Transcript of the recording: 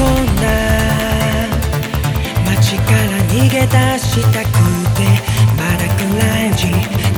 こんな街から逃げ出したくてまだ暗い